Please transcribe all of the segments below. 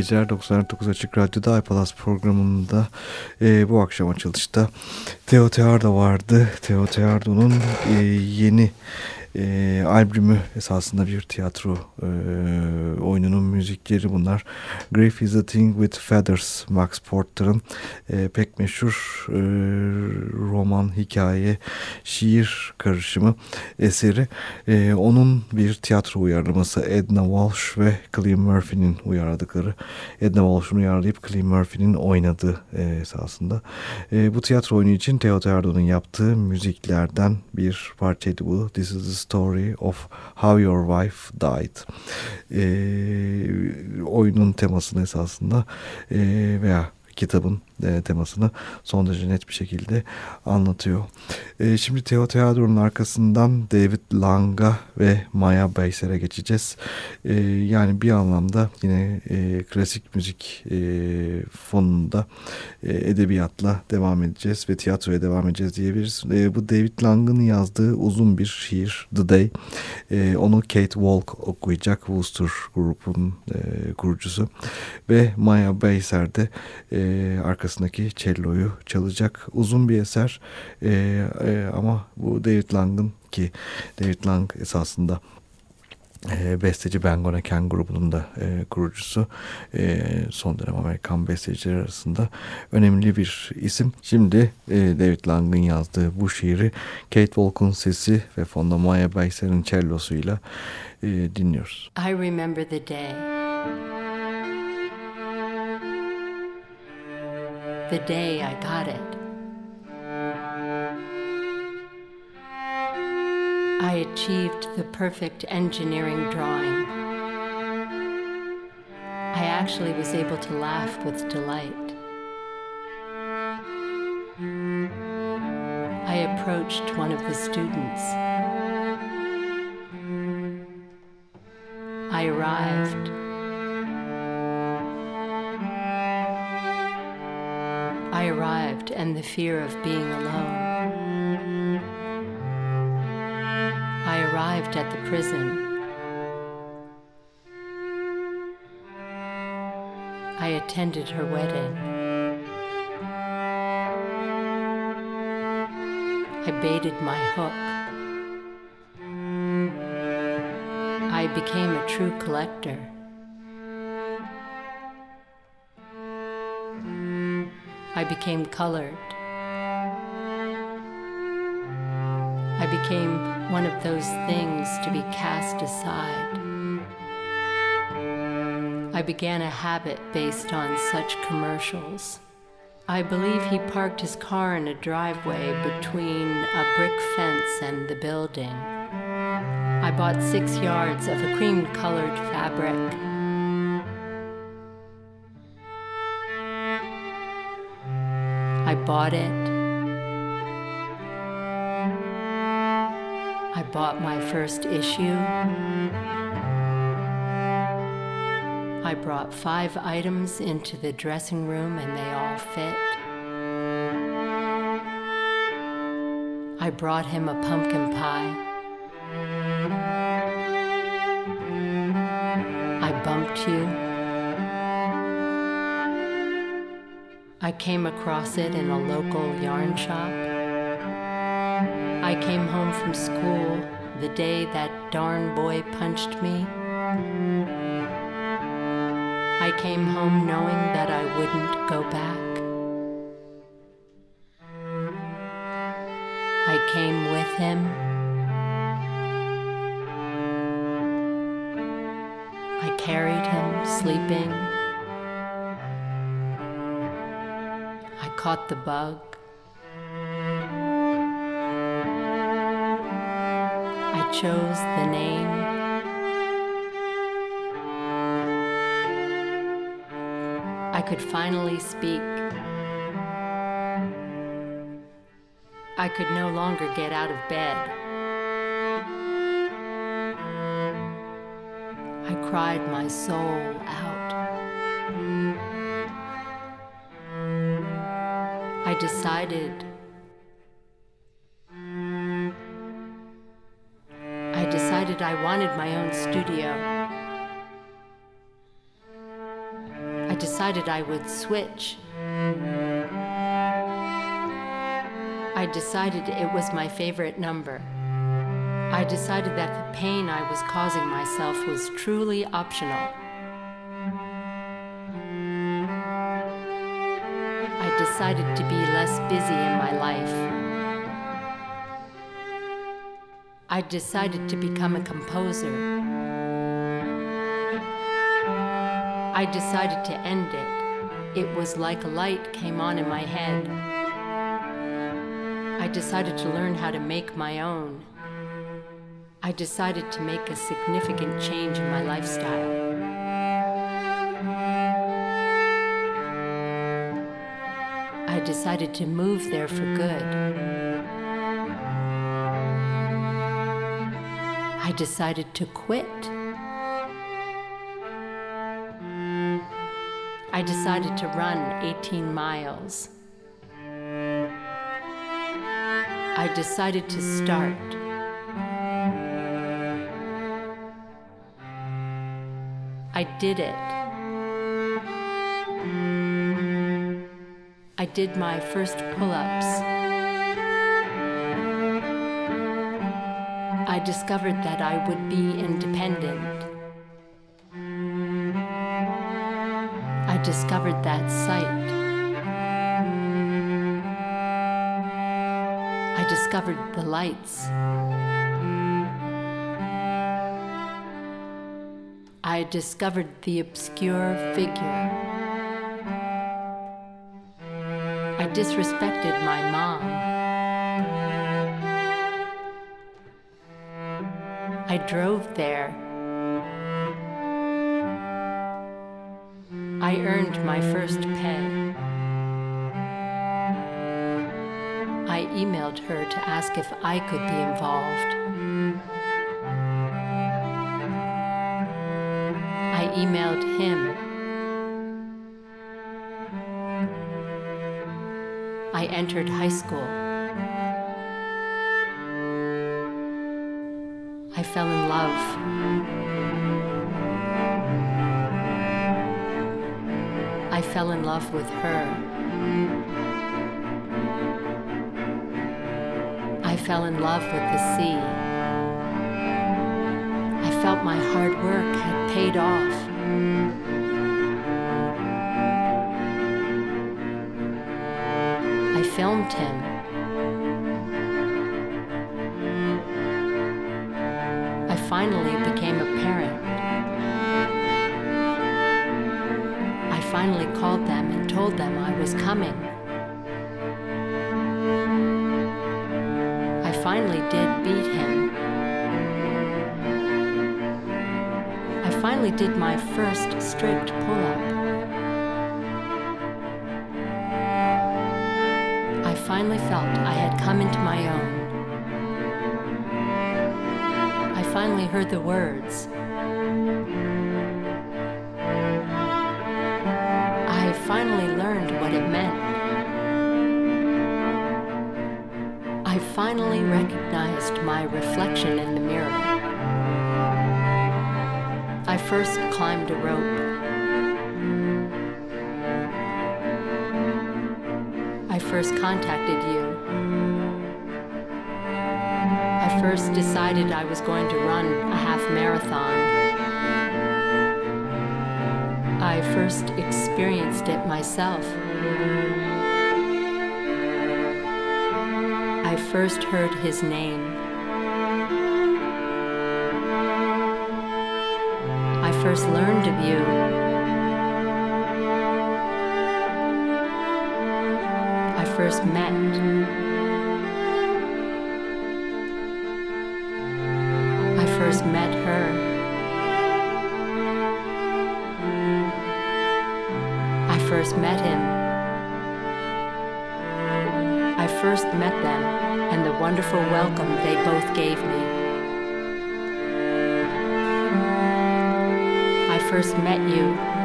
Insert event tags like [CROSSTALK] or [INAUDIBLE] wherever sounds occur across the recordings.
geceler 99 Açık Radyo'da iPalas programında e, bu akşam açılışta Theo Teardo vardı. Theo Teardo'nun e, yeni e, albümü esasında bir tiyatro e, oyununun müzikleri bunlar. Grief is a Thing with Feathers Max Porter'ın e, pek meşhur e, roman, hikaye, şiir karışımı eseri. E, onun bir tiyatro uyarlaması Edna Walsh ve Cillian Murphy'nin uyarladıkları. Edna Walsh'un uyarlayıp Cillian Murphy'nin oynadığı e, esasında. E, bu tiyatro oyunu için Theo Teardo'nun yaptığı müziklerden bir parçaydı bu. This is the Story of How Your Wife Died. E, oyunun temasını esasında e, veya kitabın e, temasını son derece net bir şekilde anlatıyor. E, şimdi Theo Theodor'un arkasından David Lang'a ve Maya Bayser'e geçeceğiz. E, yani bir anlamda yine e, klasik müzik e, fonunda e, edebiyatla devam edeceğiz ve tiyatroya devam edeceğiz diyebiliriz. E, bu David Lang'ın yazdığı uzun bir şiir The Day. E, onu Kate Walk okuyacak. Wooster grubun e, kurucusu. Ve Maya Bayser de e, arkasındaki cello'yu çalacak. Uzun bir eser e, e, ama bu David Lang'ın ki David Lang esasında e, besteci Bangona Ken grubunun da e, kurucusu e, son dönem Amerikan besteciler arasında önemli bir isim. Şimdi e, David Lang'ın yazdığı bu şiiri Kate Walk'un sesi ve fonda Maya Bayser'in cellosuyla e, dinliyoruz. I remember the day. The day I got it. I achieved the perfect engineering drawing. I actually was able to laugh with delight. I approached one of the students. I arrived. I arrived, and the fear of being alone. I arrived at the prison. I attended her wedding. I baited my hook. I became a true collector. I became colored. I became one of those things to be cast aside. I began a habit based on such commercials. I believe he parked his car in a driveway between a brick fence and the building. I bought six yards of a cream colored fabric. I bought it. I bought my first issue. I brought five items into the dressing room and they all fit. I brought him a pumpkin pie. I bumped you. I came across it in a local yarn shop. I came home from school the day that darn boy punched me. I came home knowing that I wouldn't go back. I came with him. I carried him sleeping. Caught the bug. I chose the name. I could finally speak. I could no longer get out of bed. I cried my soul out. Decided. I decided I wanted my own studio. I decided I would switch. I decided it was my favorite number. I decided that the pain I was causing myself was truly optional. Decided to be less busy in my life. I decided to become a composer. I decided to end it. It was like a light came on in my head. I decided to learn how to make my own. I decided to make a significant change in my lifestyle. I decided to move there for good. I decided to quit. I decided to run 18 miles. I decided to start. I did it. I did my first pull ups. I discovered that I would be independent. I discovered that sight. I discovered the lights. I discovered the obscure figure. Disrespected my mom. I drove there. I earned my first pay. I emailed her to ask if I could be involved. I emailed him. I entered high school. I fell in love. I fell in love with her. I fell in love with the sea. I felt my hard work had paid off. Filmed him. I finally became a parent. I finally called them and told them I was coming. I finally did beat him. I finally did my first strict pull up. Finally felt I had come into my own. I finally heard the words. I finally learned what it meant. I finally recognized my reflection in the mirror. I first climbed a rope. First contacted you. I first decided I was going to run a half marathon. I first experienced it myself. I first heard his name. I first learned of you. First met. I first met her. I first met him. I first met them and the wonderful welcome they both gave me. I first met you.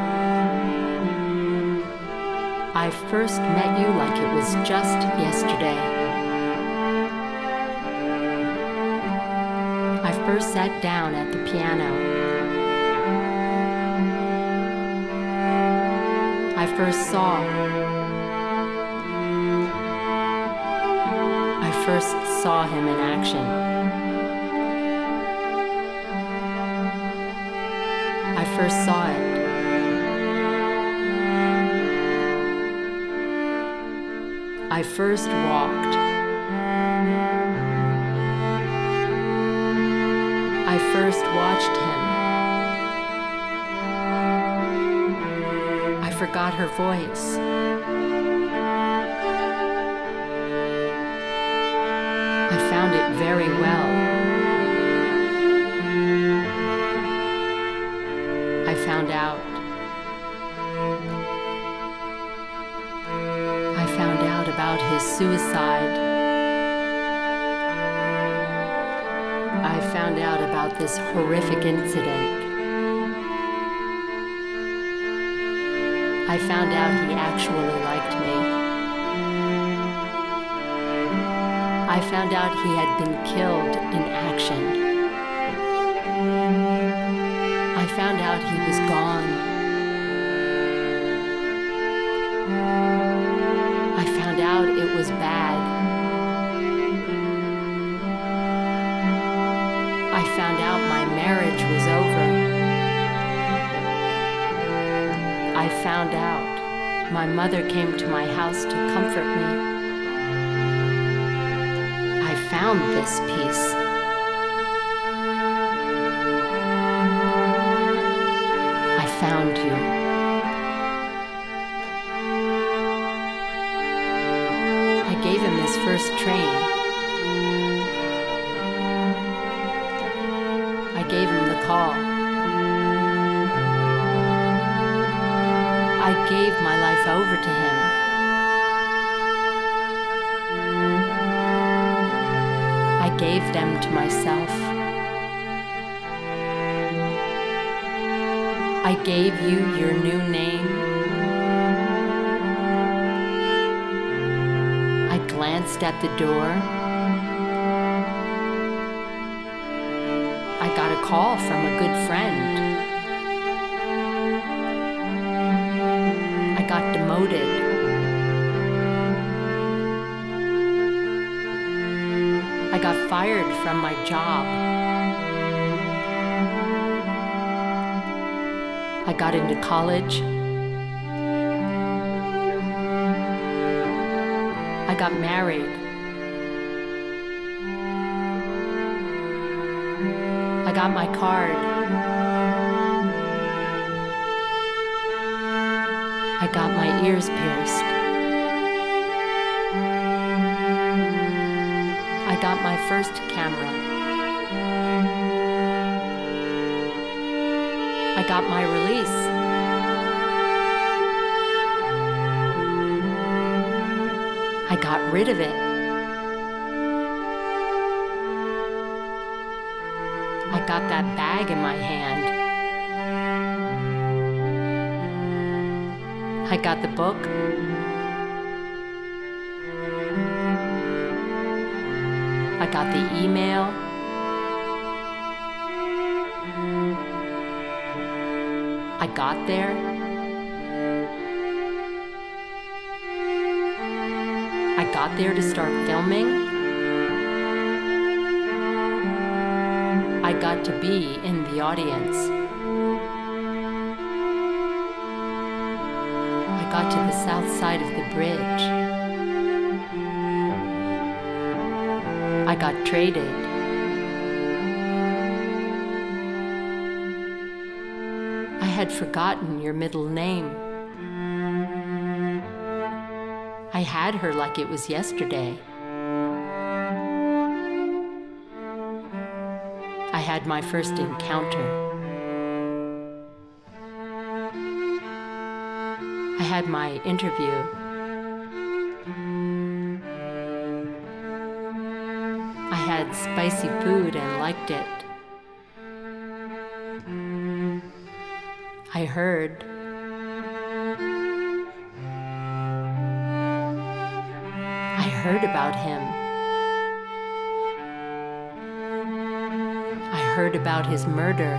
I first met you like it was just yesterday. I first sat down at the piano. I first saw. I first saw him in action. I first saw it. I first walked. I first watched him. I forgot her voice. I found it very well. I found out. His suicide. I found out about this horrific incident. I found out he actually liked me. I found out he had been killed in action. I found out he was gone. My mother came to my house to comfort me. I found this peace. Glanced at the door. I got a call from a good friend. I got demoted. I got fired from my job. I got into college. I got married. I got my card. I got my ears pierced. I got my first camera. I got my release. I got rid of it. I got that bag in my hand. I got the book. I got the email. I got there. Got there to start filming. I got to be in the audience. I got to the south side of the bridge. I got traded. I had forgotten your middle name. Had her like it was yesterday. I had my first encounter. I had my interview. I had spicy food and liked it. I heard. Heard about him. I heard about his murder.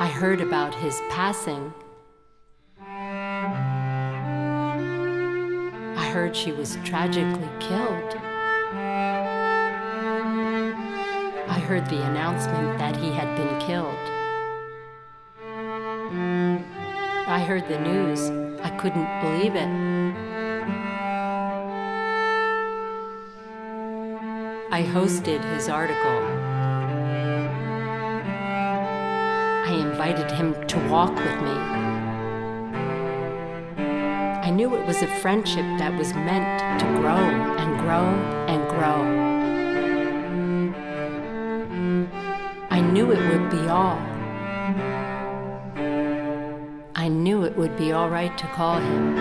I heard about his passing. I heard she was tragically killed. I heard the announcement that he had been killed. I heard the news. Couldn't believe it. I hosted his article. I invited him to walk with me. I knew it was a friendship that was meant to grow and grow and grow. I knew it would be all. It would be all right to call him.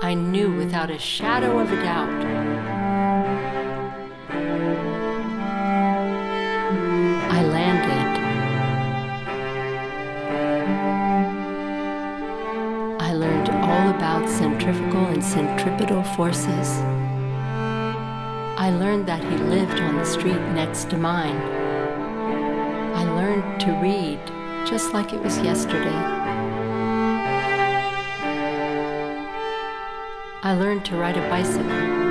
I knew without a shadow of a doubt I landed. I learned all about centrifugal and centripetal forces. I learned that he lived on the street next to mine. I learned to read just like it was yesterday. I learned to ride a bicycle.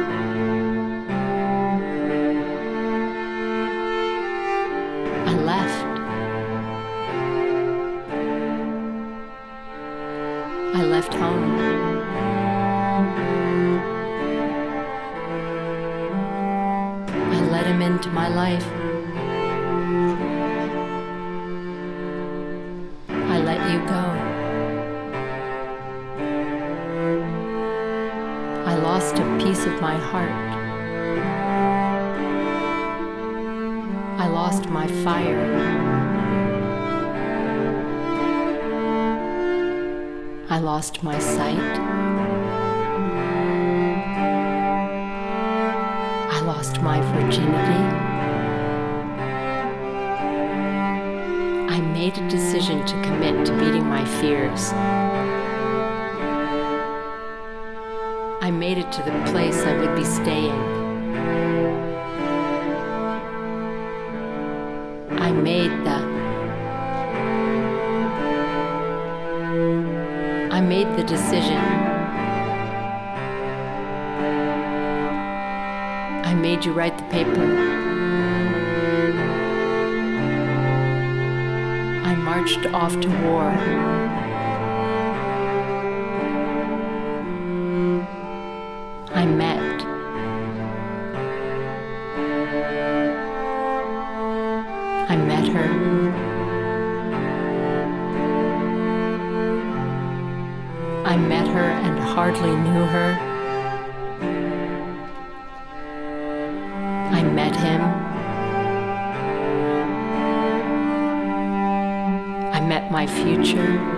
Lost my sight. I lost my virginity. I made a decision to commit to beating my fears. I made it to the place I would be staying. The paper. I marched off to war. I met. I met her. I met her and hardly knew her. Future.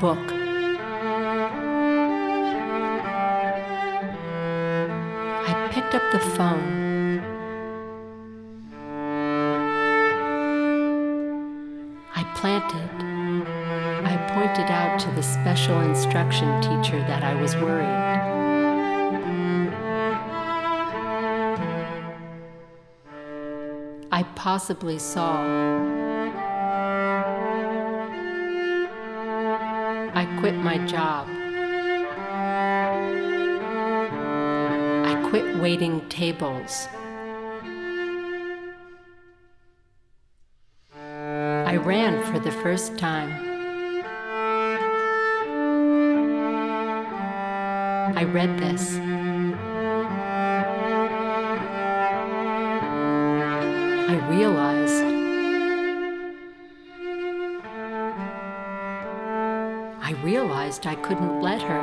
Book. I picked up the phone. I planted. I pointed out to the special instruction teacher that I was worried. I possibly saw. I quit my job. I quit waiting tables. I ran for the first time. I read this. I realized realized I couldn't let her.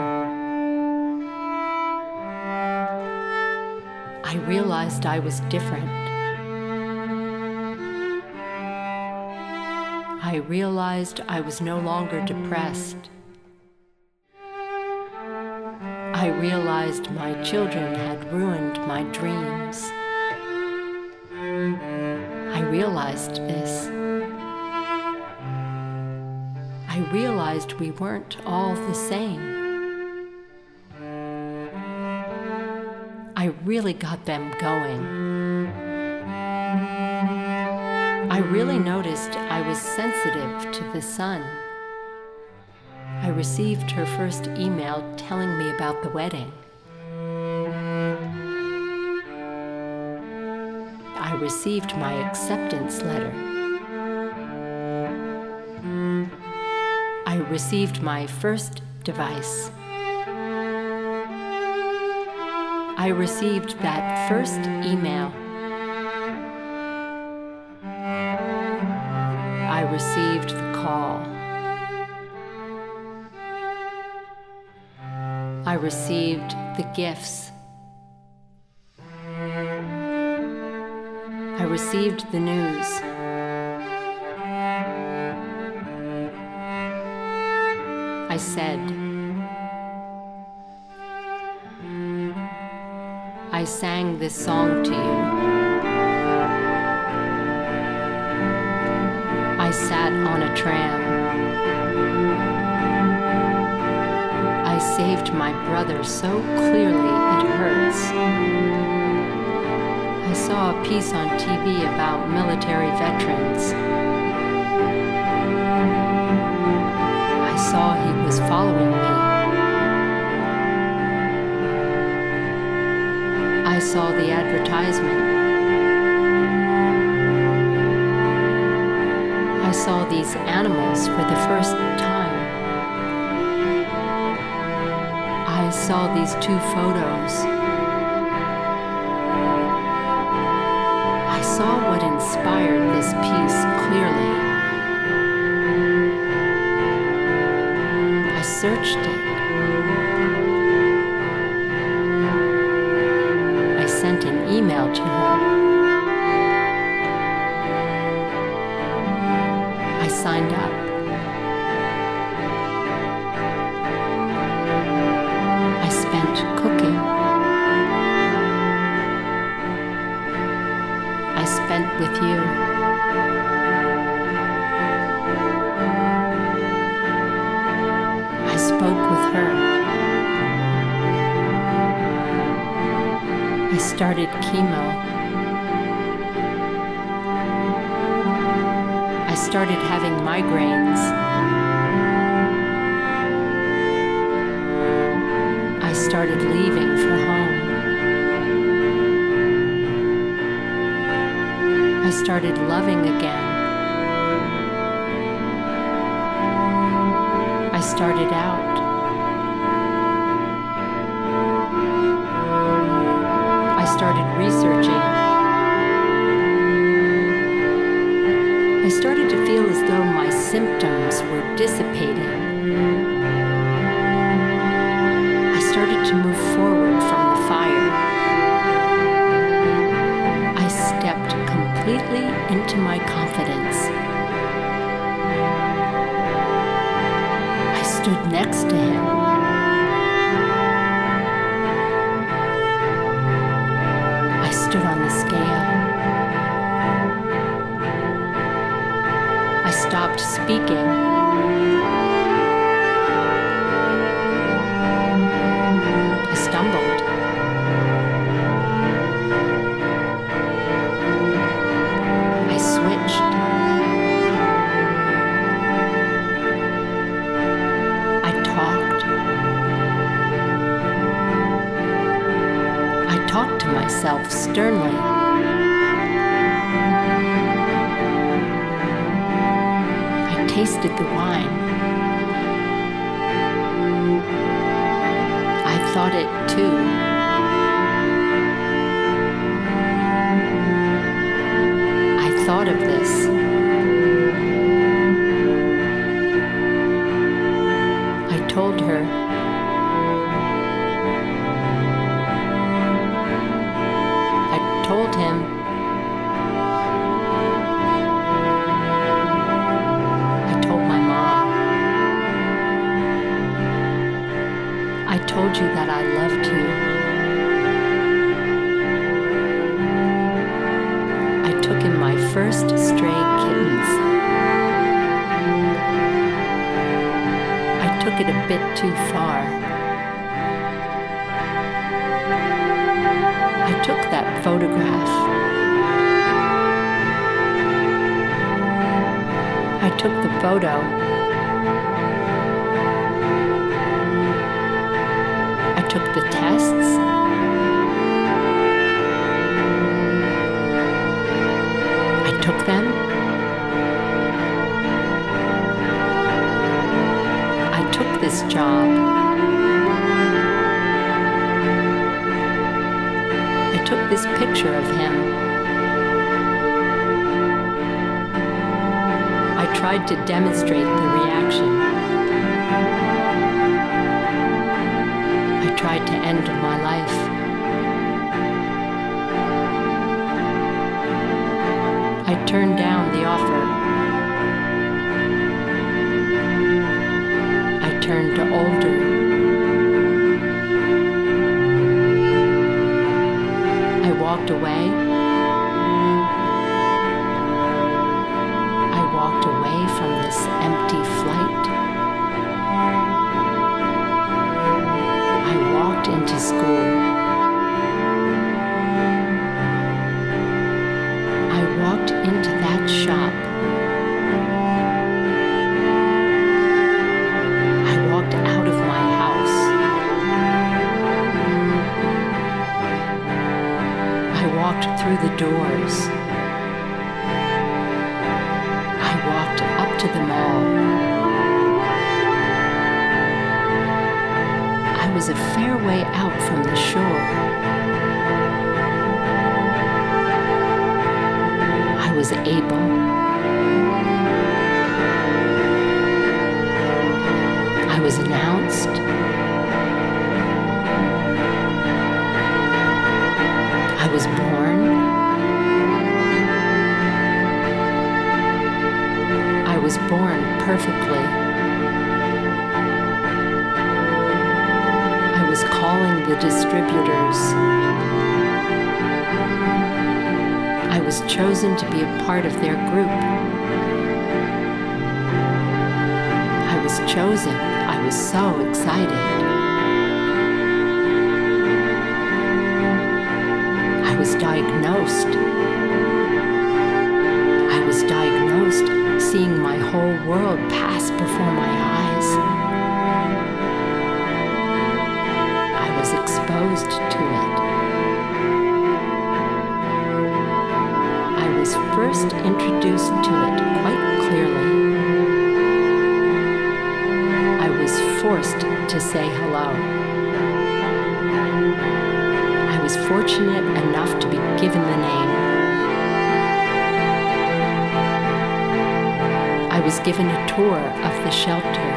I realized I was different. I realized I was no longer depressed. I realized my children had ruined my dreams. I realized this. Realized we weren't all the same. I really got them going. I really noticed I was sensitive to the sun. I received her first email telling me about the wedding. I received my acceptance letter. Received my first device. I received that first email. I received the call. I received the gifts. I received the news. I said, I sang this song to you. I sat on a tram. I saved my brother so clearly it hurts. I saw a piece on TV about military veterans. Following me. I saw the advertisement. I saw these animals for the first time. I saw these two photos. I saw what inspired this piece clearly. Started out. I started researching. I started to feel as though my symptoms were dissipating. I started to move forward from the fire. I stepped completely into my confidence. First stray kittens. I took it a bit too far. I took that photograph. I took the photo. I took the tests. To demonstrate the reaction. I tried to end my life. I turned down the offer. I turned to older. I walked away. Was a fair way out from the shore. I was able. I was announced. I was born. I was born perfectly. The distributors. I was chosen to be a part of their group. I was chosen. I was so excited. I was diagnosed. I was diagnosed, seeing my whole world pass before my hello. I was fortunate enough to be given the name. I was given a tour of the shelter.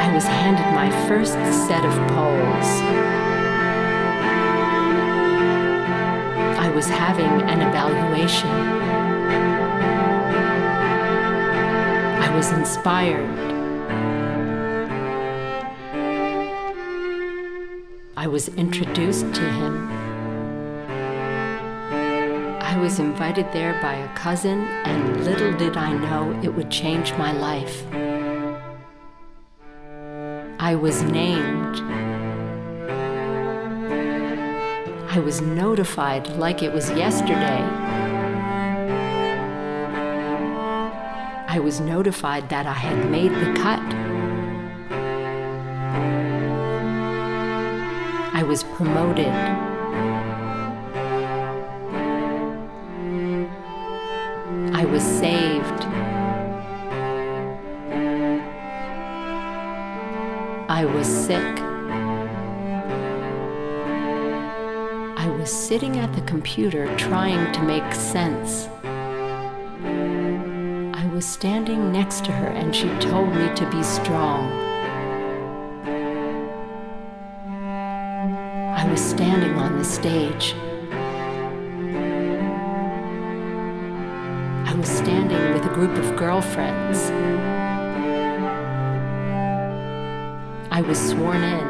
I was handed my first set of poles. I was having an evaluation. I was inspired. I was introduced to him. I was invited there by a cousin, and little did I know it would change my life. I was named. I was notified like it was yesterday. I was notified that I had made the cut. Was promoted. I was saved. I was sick. I was sitting at the computer trying to make sense. I was standing next to her and she told me to be strong. Stage. I was standing with a group of girlfriends. I was sworn in.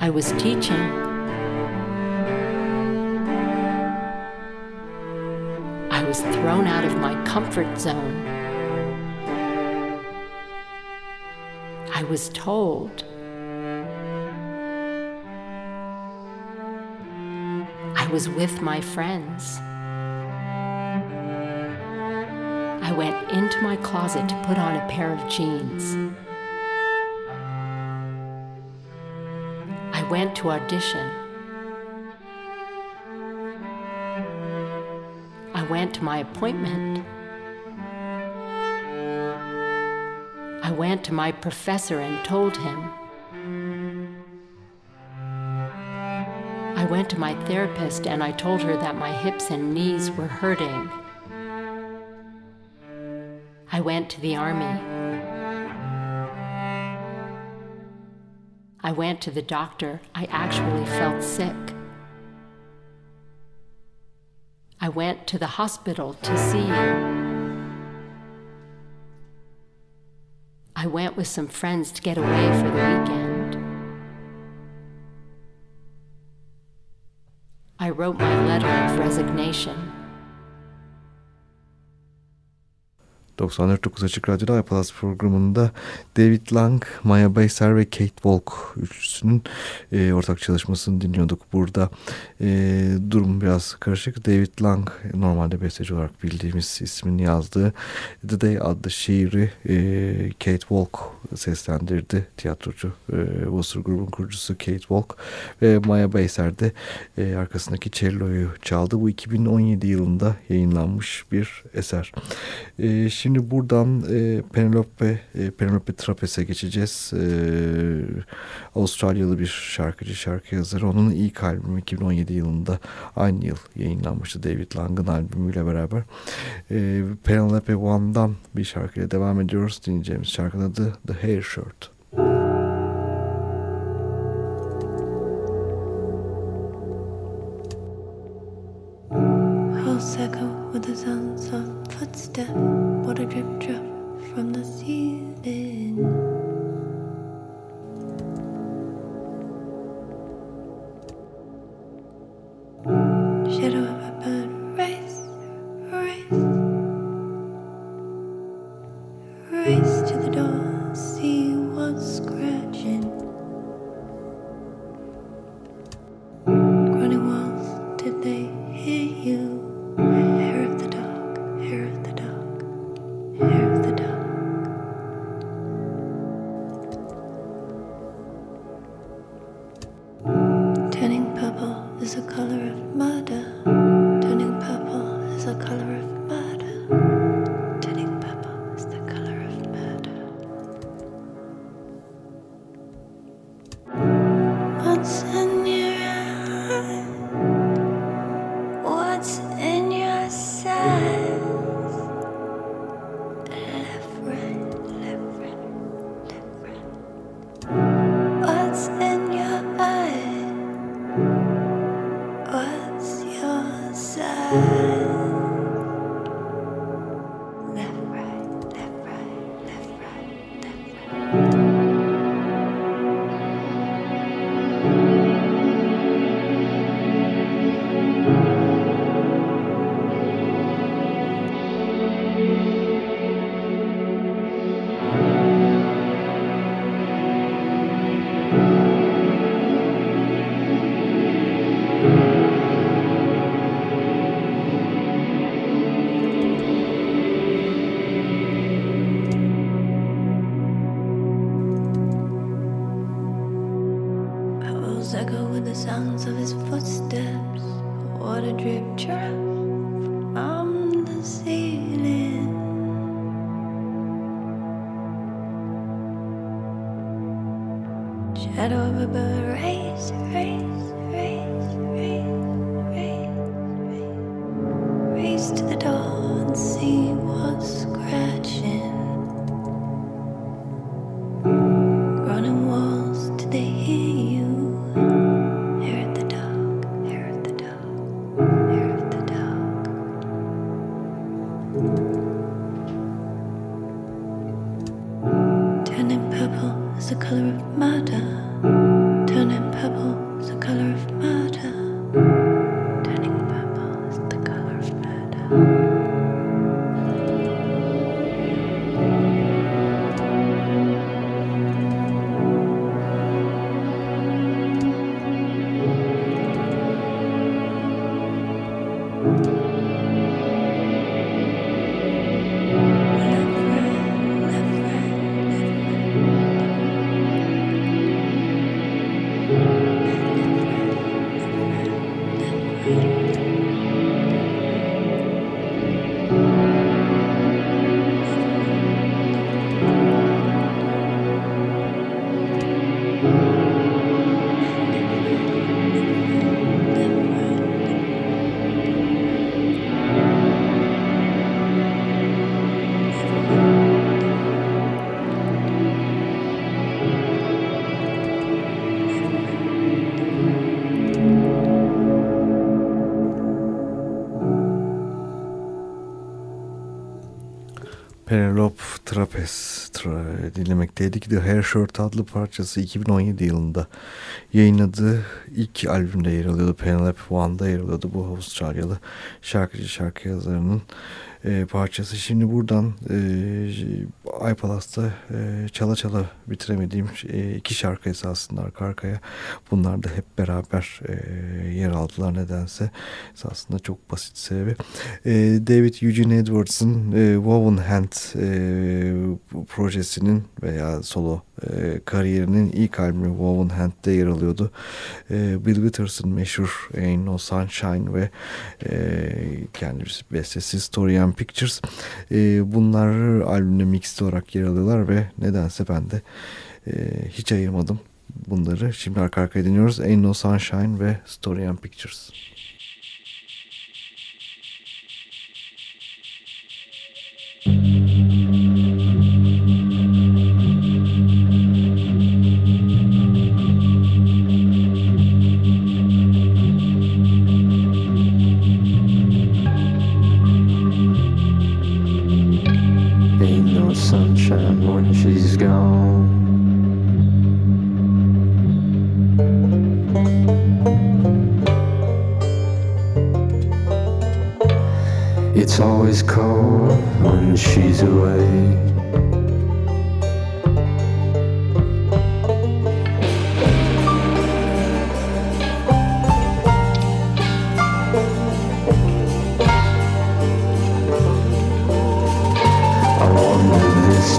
I was teaching. I was thrown out of my comfort zone. I was told was with my friends. I went into my closet to put on a pair of jeans. I went to audition. I went to my appointment. I went to my professor and told him. Went to my therapist and I told her that my hips and knees were hurting. I went to the army. I went to the doctor. I actually felt sick. I went to the hospital to see you. I went with some friends to get away for the weekend. Wrote my letter of resignation. 94.9 Açık Radyo'da iPlus programında David Lang, Maya Bayser ve Kate Walk üçlüsünün e, ortak çalışmasını dinliyorduk. Burada e, durum biraz karışık. David Lang normalde besteci olarak bildiğimiz ismini yazdığı The Day adlı şiiri e, Kate Walk seslendirdi. Tiyatrocu, e, grubun kurucusu Kate Walk ve Maya Bayser de e, arkasındaki cello'yu çaldı. Bu 2017 yılında yayınlanmış bir eser. E, şimdi Şimdi buradan e, Penelope, e, Penelope Trapez'e geçeceğiz. E, Avustralyalı bir şarkıcı, şarkı yazarı. Onun ilk albümü 2017 yılında aynı yıl yayınlanmıştı David Lang'ın albümüyle beraber. E, Penelope One'dan bir şarkıyla devam ediyoruz. Dinleyeceğimiz şarkının adı The Hair Shirt. Echo with the sounds of footsteps, water drip drip from the ceiling. Pebbles echo with the sounds of his footsteps. Water drip drip from Rob Trapez tra dinlemekteydik. The Hair Shirt adlı parçası 2017 yılında yayınladığı ilk albümde yer alıyordu. Penelope One'da yer alıyordu. Bu Avustralyalı şarkıcı şarkı yazarının e, parçası. Şimdi buradan e, iPalas'ta e, çala çala bitiremediğim e, iki şarkı esasında arka arkaya. Bunlar da hep beraber e, yer aldılar nedense. Esasında çok basit sebebi. E, David Eugene Edwards'ın e, Woven Hand e, projesinin veya solo e, kariyerinin ilk albümü Woven Hand'de yer alıyordu. E, Bill Witters'ın meşhur Ain't No Sunshine ve e, kendi bestesi Story and Pictures. E, bunlar albümde mixed olarak yer alıyorlar ve nedense ben de hiç ayırmadım bunları. Şimdi arka arkaya dinliyoruz. Ain't No Sunshine ve Story and Pictures. [LAUGHS]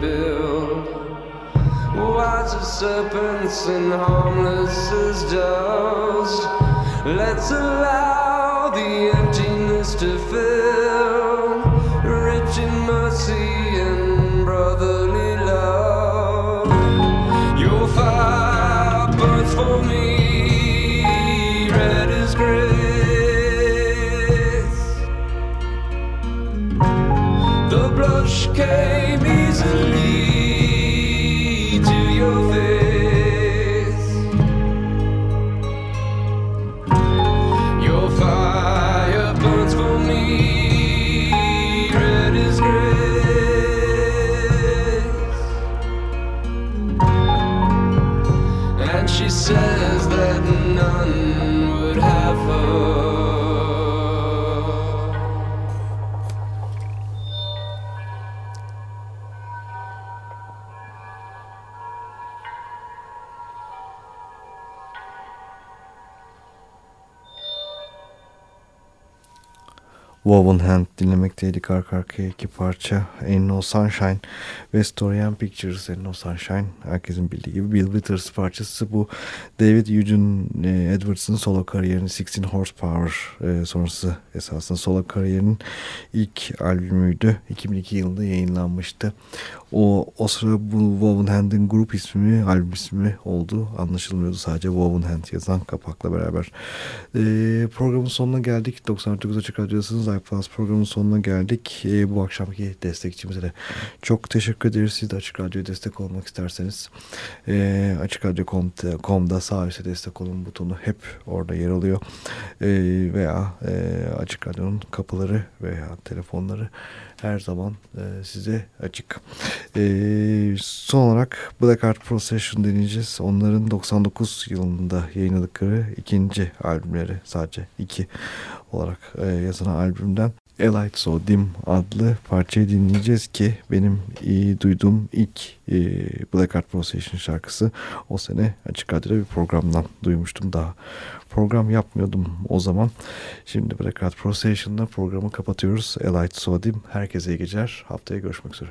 build. Wise as serpents and harmless as doves. Let's allow the emptiness to fill. Woven Hand dinlemekteydik arka arkaya iki parça. Ain't No Sunshine ve Story Pictures. Ain't No Sunshine herkesin bildiği gibi Bill Withers parçası. Bu David Eugene e, Edwards'ın solo kariyerinin 16 Horsepower e, sonrası esasında solo kariyerinin ilk albümüydü. 2002 yılında yayınlanmıştı. O, o sıra bu Woven Hand'in grup ismi albüm ismi oldu. Anlaşılmıyordu sadece Woven Hand yazan kapakla beraber. E, programın sonuna geldik. 99 Açık Radyo'dasınız. iPlus programın sonuna geldik. E, bu akşamki destekçimize de çok teşekkür ederiz. Siz de Açık Radyo'ya destek olmak isterseniz e, açıkradyo.com'da sağ üstte destek olun butonu hep orada yer alıyor. E, veya e, Açık Radyo'nun kapıları veya telefonları her zaman e, size açık. E, son olarak Black Art Procession deneyeceğiz. Onların 99 yılında yayınladıkları ikinci albümleri sadece iki olarak e, yazılan albümden A Light So Dim adlı parçayı dinleyeceğiz ki benim iyi duyduğum ilk e, Black Art Procession şarkısı o sene Açık Radyo'da bir programdan duymuştum daha. Program yapmıyordum o zaman. Şimdi Black Art Procession'da programı kapatıyoruz. A Light So Dim. Herkese iyi geceler. Haftaya görüşmek üzere.